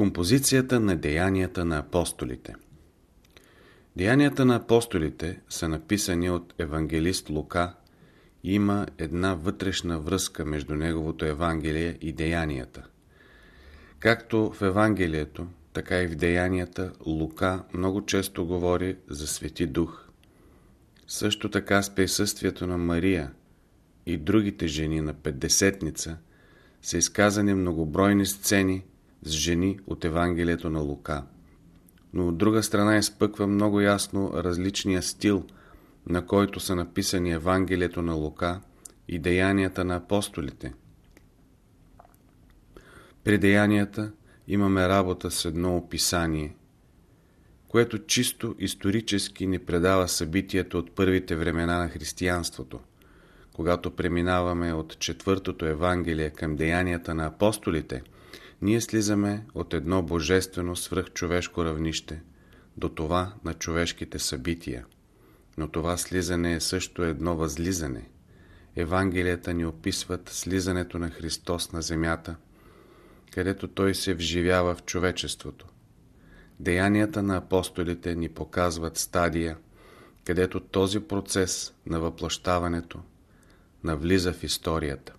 Композицията на деянията на апостолите Деянията на апостолите са написани от евангелист Лука и има една вътрешна връзка между неговото Евангелие и деянията. Както в Евангелието, така и в деянията Лука много често говори за Свети Дух. Също така с присъствието на Мария и другите жени на Петдесетница са изказани многобройни сцени с жени от Евангелието на Лука. Но от друга страна изпъква много ясно различния стил, на който са написани Евангелието на Лука и деянията на апостолите. При деянията имаме работа с едно описание, което чисто исторически ни предава събитието от първите времена на християнството. Когато преминаваме от четвъртото Евангелие към деянията на апостолите – ние слизаме от едно божествено свръхчовешко равнище до това на човешките събития. Но това слизане е също едно възлизане. Евангелията ни описват слизането на Христос на земята, където Той се вживява в човечеството. Деянията на апостолите ни показват стадия, където този процес на въплащаването навлиза в историята.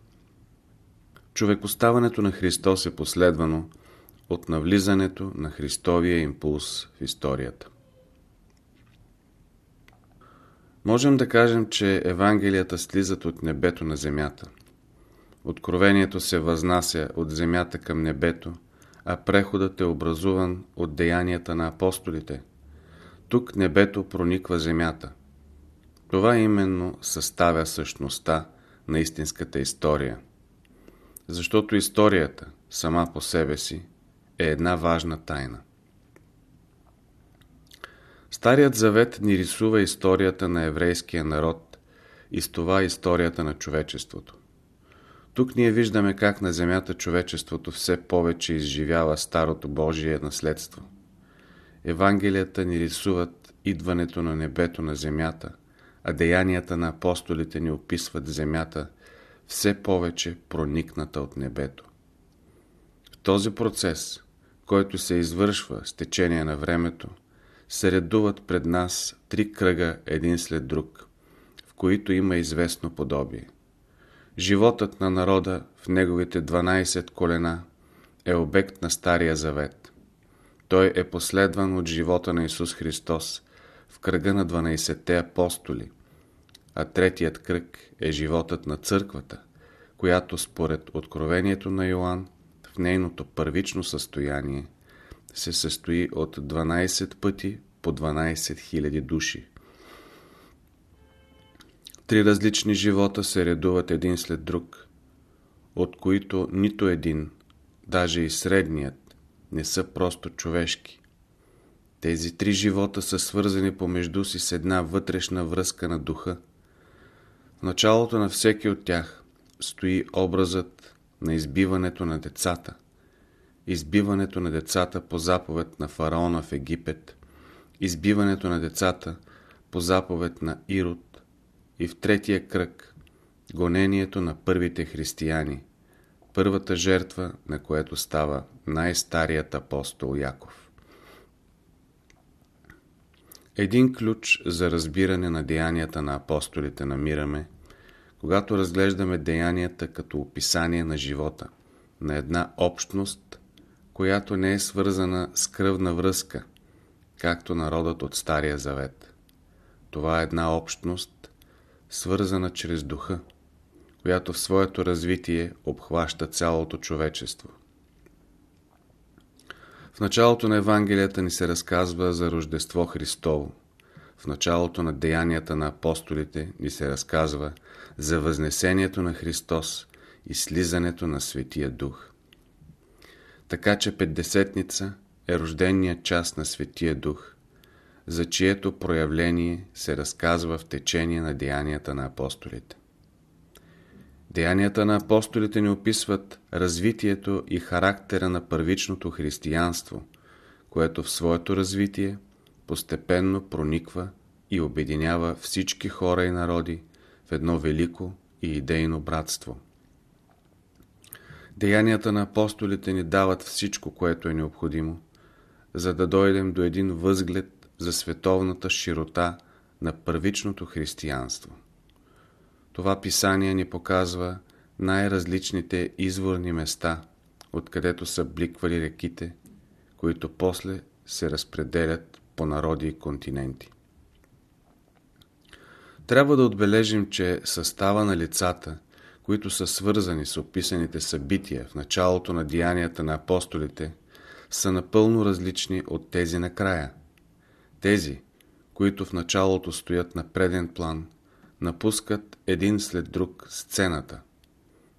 Човекоставането на Христос е последвано от навлизането на Христовия импулс в историята. Можем да кажем, че Евангелията слизат от небето на земята. Откровението се възнася от земята към небето, а преходът е образуван от деянията на апостолите. Тук небето прониква земята. Това именно съставя същността на истинската история защото историята сама по себе си е една важна тайна. Старият завет ни рисува историята на еврейския народ и с това историята на човечеството. Тук ние виждаме как на земята човечеството все повече изживява старото Божие наследство. Евангелията ни рисуват идването на небето на земята, а деянията на апостолите ни описват земята – все повече проникната от небето. В този процес, който се извършва с течение на времето, се редуват пред нас три кръга един след друг, в които има известно подобие. Животът на народа в неговите 12 колена е обект на Стария Завет. Той е последван от живота на Исус Христос в кръга на 12-те апостоли – а третият кръг е животът на църквата, която според откровението на Йоанн в нейното първично състояние се състои от 12 пъти по 12 000 души. Три различни живота се редуват един след друг, от които нито един, даже и средният, не са просто човешки. Тези три живота са свързани помежду си с една вътрешна връзка на духа, в началото на всеки от тях стои образът на избиването на децата. Избиването на децата по заповед на фараона в Египет, избиването на децата по заповед на Ирод и в третия кръг гонението на първите християни, първата жертва, на което става най-старият апостол Яков. Един ключ за разбиране на деянията на апостолите намираме, когато разглеждаме деянията като описание на живота, на една общност, която не е свързана с кръвна връзка, както народът от Стария Завет. Това е една общност, свързана чрез духа, която в своето развитие обхваща цялото човечество. Началото на Евангелията ни се разказва за Рождество Христово. В началото на деянията на апостолите ни се разказва за възнесението на Христос и слизането на Светия Дух. Така че Петдесетница е рожденият час на Светия Дух, за чието проявление се разказва в течение на деянията на апостолите. Деянията на апостолите ни описват развитието и характера на първичното християнство, което в своето развитие постепенно прониква и обединява всички хора и народи в едно велико и идейно братство. Деянията на апостолите ни дават всичко, което е необходимо, за да дойдем до един възглед за световната широта на първичното християнство. Това писание ни показва най-различните изворни места, откъдето са бликвали реките, които после се разпределят по народи и континенти. Трябва да отбележим, че състава на лицата, които са свързани с описаните събития в началото на деянията на апостолите, са напълно различни от тези на края. Тези, които в началото стоят на преден план, напускат един след друг сцената.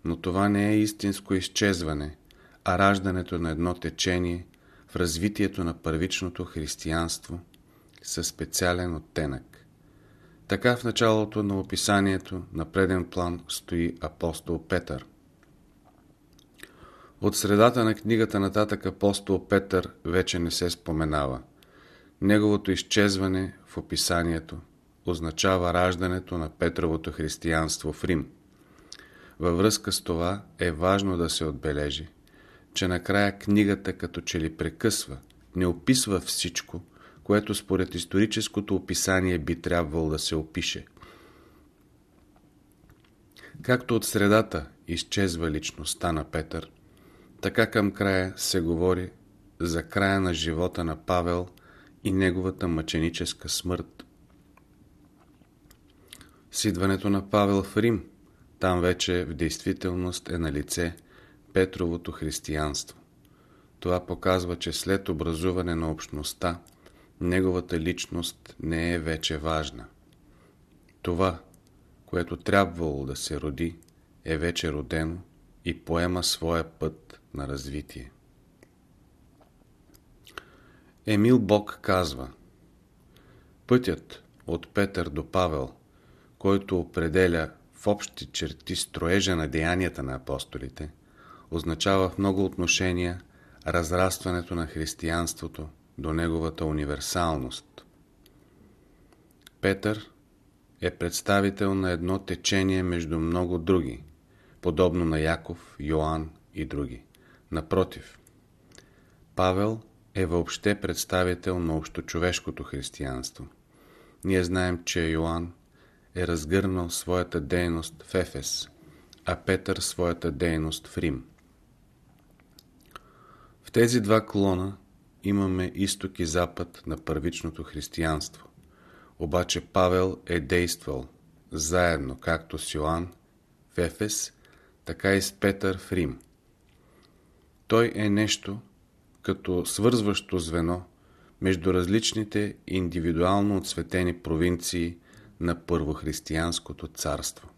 Но това не е истинско изчезване, а раждането на едно течение в развитието на първичното християнство със специален оттенък. Така в началото на описанието на преден план стои апостол Петър. От средата на книгата нататък апостол Петър вече не се споменава. Неговото изчезване в описанието означава раждането на Петровото християнство в Рим. Във връзка с това е важно да се отбележи, че накрая книгата като че ли прекъсва, не описва всичко, което според историческото описание би трябвало да се опише. Както от средата изчезва личността на Петър, така към края се говори за края на живота на Павел и неговата мъченическа смърт. С идването на Павел в Рим, там вече в действителност е на лице Петровото християнство. Това показва, че след образуване на общността, неговата личност не е вече важна. Това, което трябвало да се роди, е вече родено и поема своя път на развитие. Емил Бог казва Пътят от Петър до Павел, който определя в общи черти строежа на деянията на апостолите, означава в много отношения разрастването на християнството до неговата универсалност. Петър е представител на едно течение между много други, подобно на Яков, Йоанн и други. Напротив, Павел е въобще представител на общочовешкото християнство. Ние знаем, че Йоанн е разгърнал своята дейност в Ефес, а Петър своята дейност в Рим. В тези два клона имаме изток и запад на първичното християнство. Обаче Павел е действал заедно както с Йоанн в Ефес, така и с Петър в Рим. Той е нещо като свързващо звено между различните индивидуално отсветени провинции на първохристиянското царство.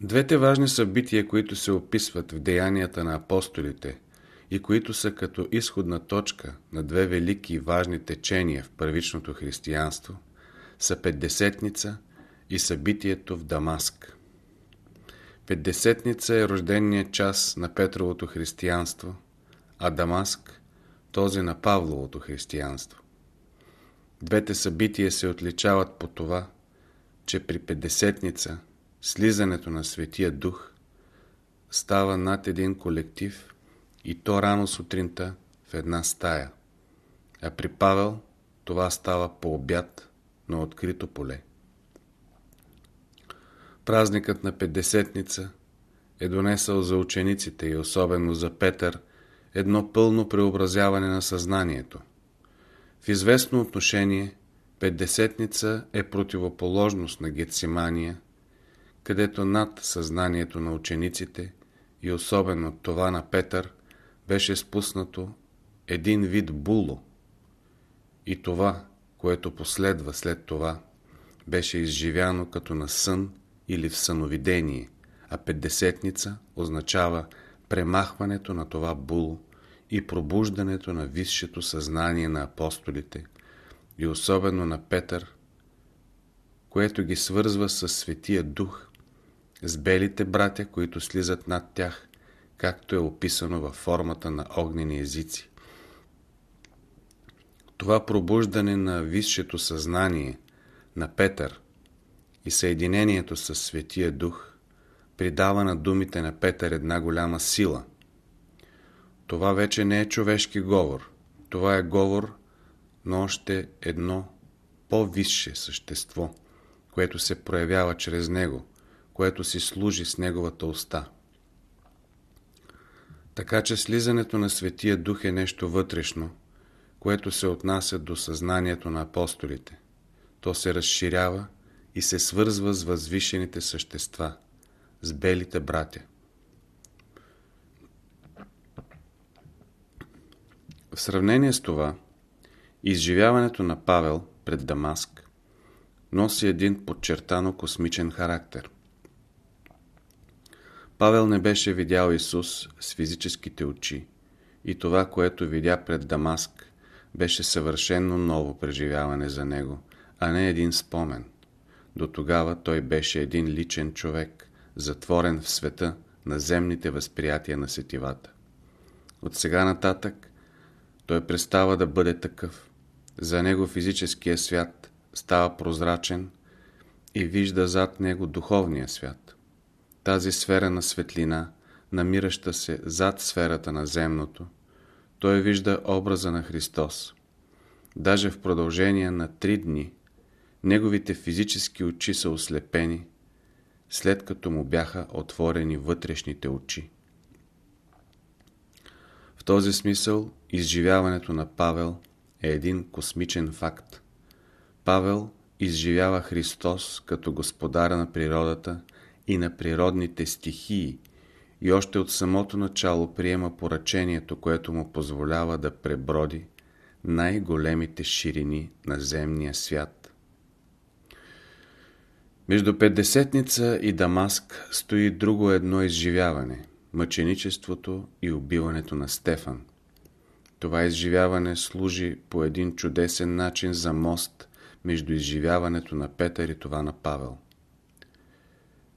Двете важни събития, които се описват в деянията на апостолите и които са като изходна точка на две велики и важни течения в първичното християнство, са Петдесетница и събитието в Дамаск. Петдесетница е рождения час на Петровото християнство, а Дамаск – този на Павловото християнство. Двете събития се отличават по това, че при Петдесетница слизането на Светия Дух става над един колектив и то рано сутринта в една стая, а при Павел това става по обяд на открито поле. Празникът на Петдесетница е донесъл за учениците и особено за Петър едно пълно преобразяване на съзнанието. В известно отношение Петдесетница е противоположност на Гетсимания, където над съзнанието на учениците и особено това на Петър беше спуснато един вид було. И това, което последва след това, беше изживяно като на сън или в съновидение, а Петдесетница означава премахването на това було и пробуждането на висшето съзнание на апостолите и особено на Петър, което ги свързва с Светия Дух, с белите братя, които слизат над тях, както е описано във формата на огнени езици. Това пробуждане на висшето съзнание на Петър и съединението с Светия Дух придава на думите на Петър една голяма сила. Това вече не е човешки говор. Това е говор на още едно по-висше същество, което се проявява чрез него, което си служи с неговата уста. Така че слизането на Светия Дух е нещо вътрешно, което се отнася до съзнанието на апостолите. То се разширява и се свързва с възвишените същества, с белите братя. В сравнение с това, изживяването на Павел пред Дамаск носи един подчертано космичен характер. Павел не беше видял Исус с физическите очи и това, което видя пред Дамаск, беше съвършенно ново преживяване за него, а не един спомен. До тогава той беше един личен човек, затворен в света на земните възприятия на сетивата. От сега нататък той престава да бъде такъв. За него физическия свят става прозрачен и вижда зад него духовния свят. Тази сфера на светлина, намираща се зад сферата на земното, той вижда образа на Христос. Даже в продължение на три дни неговите физически очи са ослепени, след като му бяха отворени вътрешните очи. В този смисъл изживяването на Павел е един космичен факт. Павел изживява Христос като господара на природата и на природните стихии и още от самото начало приема поръчението, което му позволява да преброди най-големите ширини на земния свят. Между Петдесетница и Дамаск стои друго едно изживяване – мъченичеството и убиването на Стефан. Това изживяване служи по един чудесен начин за мост между изживяването на Петър и това на Павел.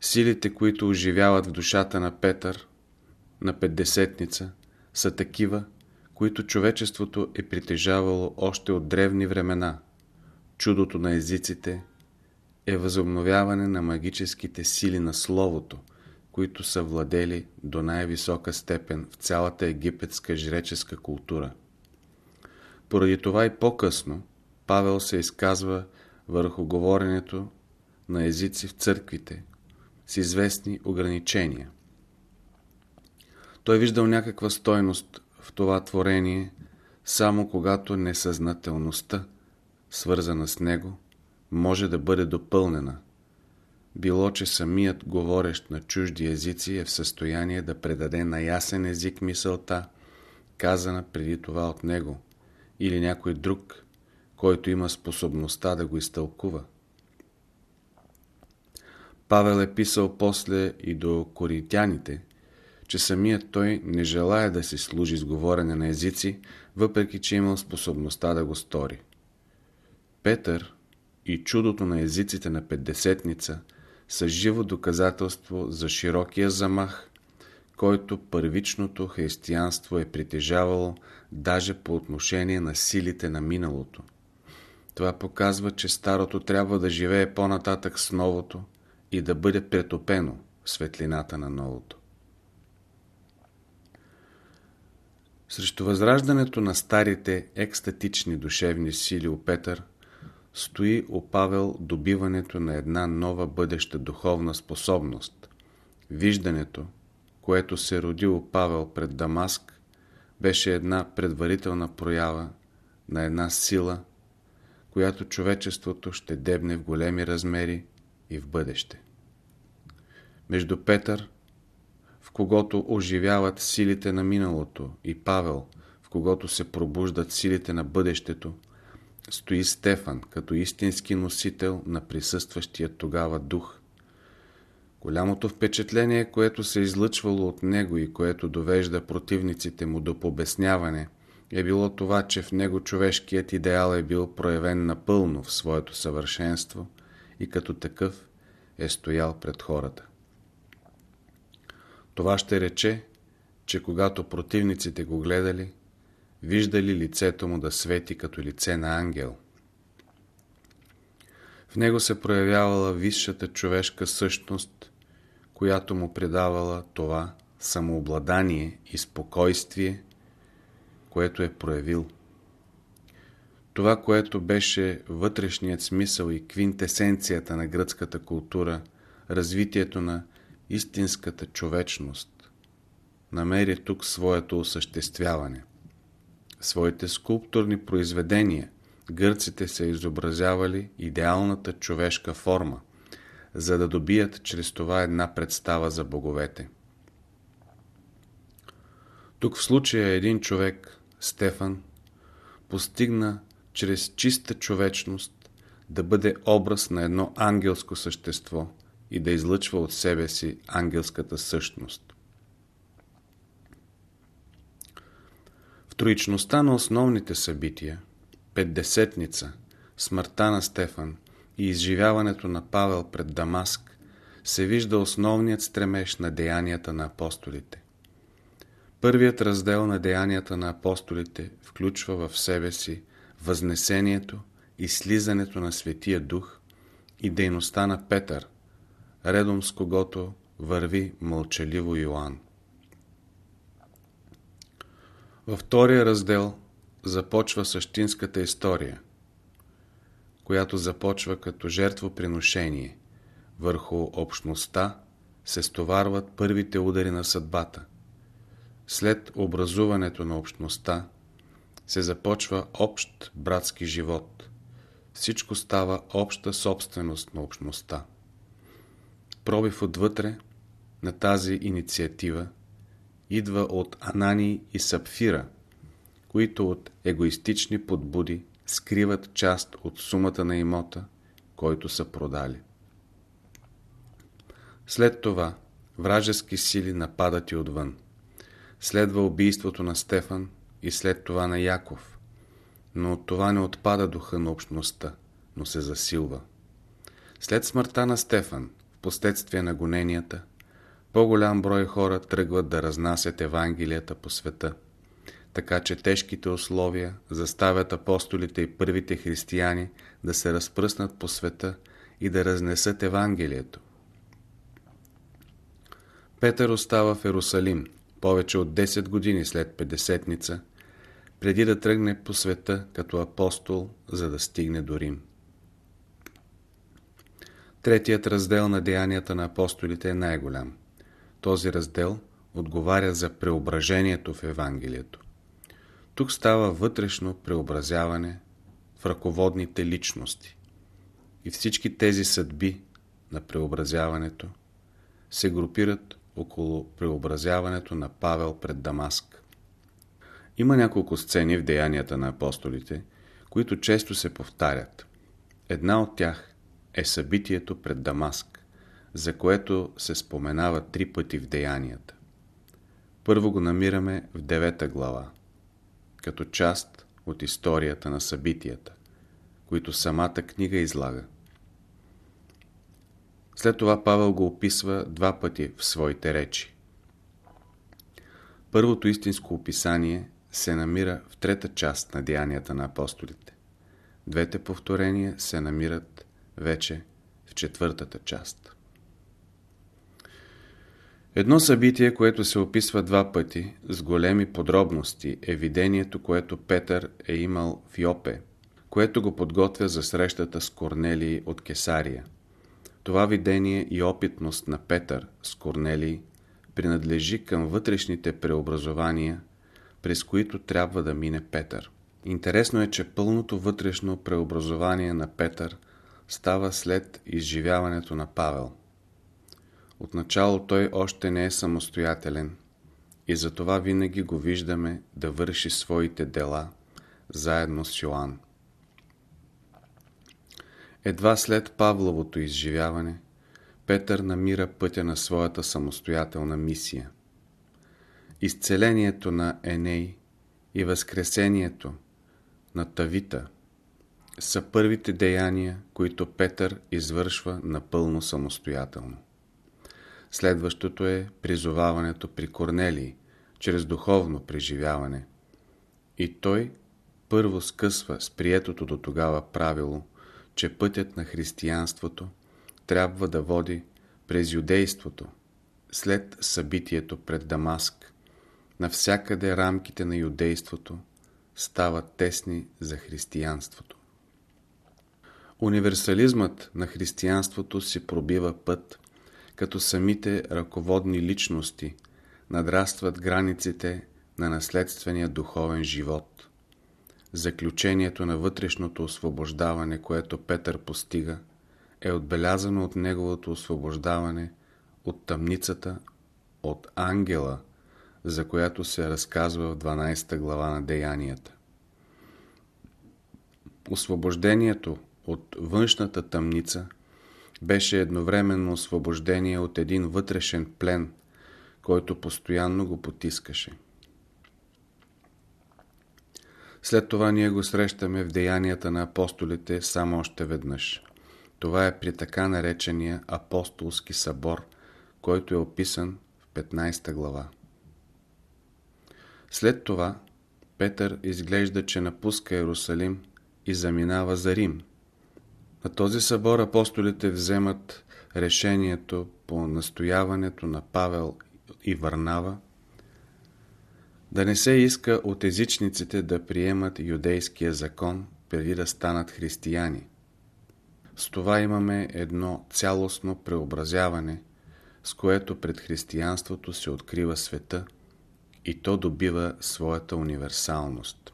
Силите, които оживяват в душата на Петър, на Петдесетница, са такива, които човечеството е притежавало още от древни времена. Чудото на езиците е възобновяване на магическите сили на Словото, които са владели до най-висока степен в цялата египетска жреческа култура. Поради това и по-късно Павел се изказва върху говоренето на езици в църквите с известни ограничения. Той виждал някаква стойност в това творение, само когато несъзнателността, свързана с него, може да бъде допълнена. Било, че самият говорещ на чужди езици е в състояние да предаде на ясен език мисълта, казана преди това от него, или някой друг, който има способността да го изтълкува. Павел е писал после и до коринтяните, че самият той не желая да се служи с говорене на езици, въпреки че имал способността да го стори. Петър и чудото на езиците на Петдесетница са живо доказателство за широкия замах, който първичното християнство е притежавало даже по отношение на силите на миналото. Това показва, че старото трябва да живее по-нататък с новото и да бъде претопено в светлината на новото. Срещу възраждането на старите екстатични душевни сили у Петър стои у Павел добиването на една нова бъдеща духовна способност. Виждането, което се роди Павел пред Дамаск, беше една предварителна проява на една сила, която човечеството ще дебне в големи размери и в бъдеще. Между Петър в когото оживяват силите на миналото, и Павел, в когото се пробуждат силите на бъдещето, стои Стефан, като истински носител на присъстващия тогава дух. Голямото впечатление, което се излъчвало от него и което довежда противниците му до побесняване, е било това, че в него човешкият идеал е бил проявен напълно в своето съвършенство и като такъв е стоял пред хората. Това ще рече, че когато противниците го гледали, виждали лицето му да свети като лице на ангел. В него се проявявала висшата човешка същност, която му придавала това самообладание и спокойствие, което е проявил. Това, което беше вътрешният смисъл и квинтесенцията на гръцката култура, развитието на истинската човечност, намери тук своето осъществяване. Своите скулптурни произведения гърците са изобразявали идеалната човешка форма, за да добият чрез това една представа за боговете. Тук в случая един човек, Стефан, постигна чрез чиста човечност да бъде образ на едно ангелско същество и да излъчва от себе си ангелската същност. Троичността на основните събития, Петдесетница, смъртта на Стефан и изживяването на Павел пред Дамаск, се вижда основният стремеж на деянията на апостолите. Първият раздел на деянията на апостолите включва в себе си възнесението и слизането на Светия Дух и дейността на Петър, редом с когото върви мълчаливо Йоанн. Във втория раздел започва същинската история, която започва като жертвоприношение. Върху общността се стоварват първите удари на съдбата. След образуването на общността се започва общ братски живот. Всичко става обща собственост на общността. Пробив отвътре на тази инициатива идва от Анани и Сапфира, които от егоистични подбуди скриват част от сумата на имота, който са продали. След това вражески сили нападат и отвън. Следва убийството на Стефан и след това на Яков, но от това не отпада духа на общността, но се засилва. След смъртта на Стефан, в последствие на гоненията, по-голям брой хора тръгват да разнасят Евангелията по света, така че тежките условия заставят апостолите и първите християни да се разпръснат по света и да разнесат Евангелието. Петър остава в Ерусалим повече от 10 години след Педесетница, преди да тръгне по света като апостол, за да стигне до Рим. Третият раздел на деянията на апостолите е най-голям. Този раздел отговаря за преображението в Евангелието. Тук става вътрешно преобразяване в ръководните личности. И всички тези съдби на преобразяването се групират около преобразяването на Павел пред Дамаск. Има няколко сцени в деянията на апостолите, които често се повтарят. Една от тях е събитието пред Дамаск, за което се споменава три пъти в деянията. Първо го намираме в девета глава, като част от историята на събитията, които самата книга излага. След това Павел го описва два пъти в своите речи. Първото истинско описание се намира в трета част на Деянията на апостолите. Двете повторения се намират вече в четвъртата част. Едно събитие, което се описва два пъти с големи подробности е видението, което Петър е имал в Йопе, което го подготвя за срещата с Корнелий от Кесария. Това видение и опитност на Петър с Корнелий принадлежи към вътрешните преобразования, през които трябва да мине Петър. Интересно е, че пълното вътрешно преобразование на Петър става след изживяването на Павел. Отначало той още не е самостоятелен и затова винаги го виждаме да върши своите дела заедно с Йоанн. Едва след Павловото изживяване, Петър намира пътя на своята самостоятелна мисия. Изцелението на Еней и възкресението на Тавита са първите деяния, които Петър извършва напълно самостоятелно. Следващото е призоваването при Корнелий, чрез духовно преживяване. И той първо скъсва с приетото до тогава правило че пътят на християнството трябва да води през юдейството, след събитието пред Дамаск, навсякъде рамките на юдейството стават тесни за християнството. Универсализмът на християнството си пробива път, като самите ръководни личности надрастват границите на наследствения духовен живот. Заключението на вътрешното освобождаване, което Петър постига, е отбелязано от неговото освобождаване от тъмницата, от ангела, за която се разказва в 12 глава на Деянията. Освобождението от външната тъмница беше едновременно освобождение от един вътрешен плен, който постоянно го потискаше. След това ние го срещаме в деянията на апостолите само още веднъж. Това е при така наречения апостолски събор, който е описан в 15 глава. След това Петър изглежда, че напуска Иерусалим и заминава за Рим. На този събор апостолите вземат решението по настояването на Павел и Варнава да не се иска от езичниците да приемат юдейския закон преди да станат християни. С това имаме едно цялостно преобразяване, с което пред християнството се открива света и то добива своята универсалност.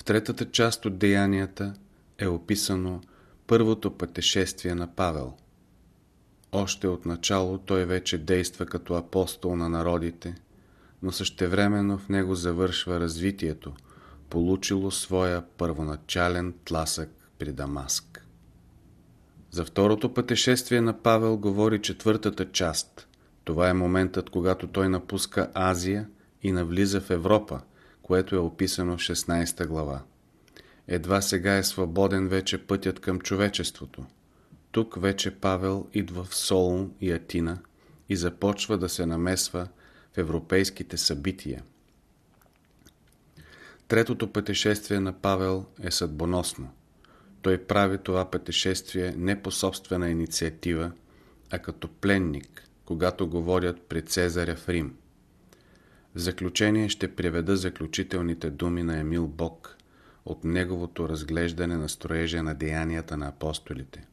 В третата част от деянията е описано първото пътешествие на Павел. Още от начало той вече действа като апостол на народите, но същевременно в него завършва развитието, получило своя първоначален тласък при Дамаск. За второто пътешествие на Павел говори четвъртата част. Това е моментът, когато той напуска Азия и навлиза в Европа, което е описано в 16 глава. Едва сега е свободен вече пътят към човечеството. Тук вече Павел идва в Солун и Атина и започва да се намесва в европейските събития. Третото пътешествие на Павел е съдбоносно. Той прави това пътешествие не по собствена инициатива, а като пленник, когато говорят при Цезаря в Рим. В заключение ще приведа заключителните думи на Емил Бог от неговото разглеждане на строежа на деянията на апостолите.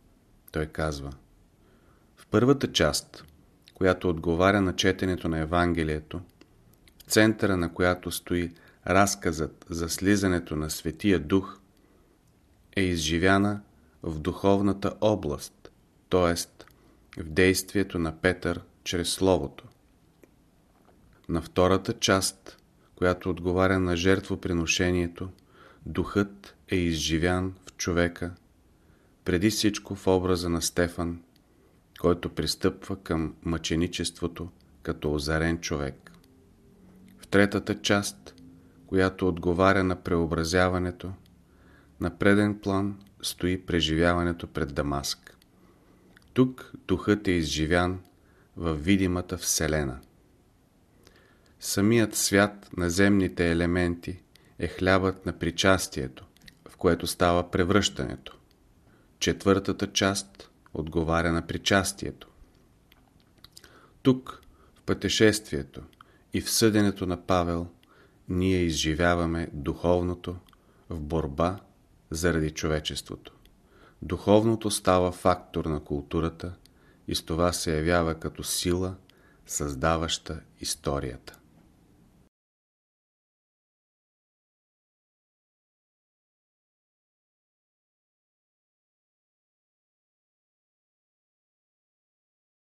Той казва В първата част, която отговаря на четенето на Евангелието, в центъра на която стои разказът за слизането на Светия Дух, е изживяна в духовната област, т.е. в действието на Петър чрез Словото. На втората част, която отговаря на жертвоприношението, духът е изживян в човека, преди всичко в образа на Стефан, който пристъпва към мъченичеството като озарен човек. В третата част, която отговаря на преобразяването, на преден план стои преживяването пред Дамаск. Тук духът е изживян във видимата Вселена. Самият свят на земните елементи е хлябът на причастието, в което става превръщането. Четвъртата част отговаря на причастието. Тук, в пътешествието и в съденето на Павел, ние изживяваме духовното в борба заради човечеството. Духовното става фактор на културата и с това се явява като сила, създаваща историята.